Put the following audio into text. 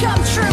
come true.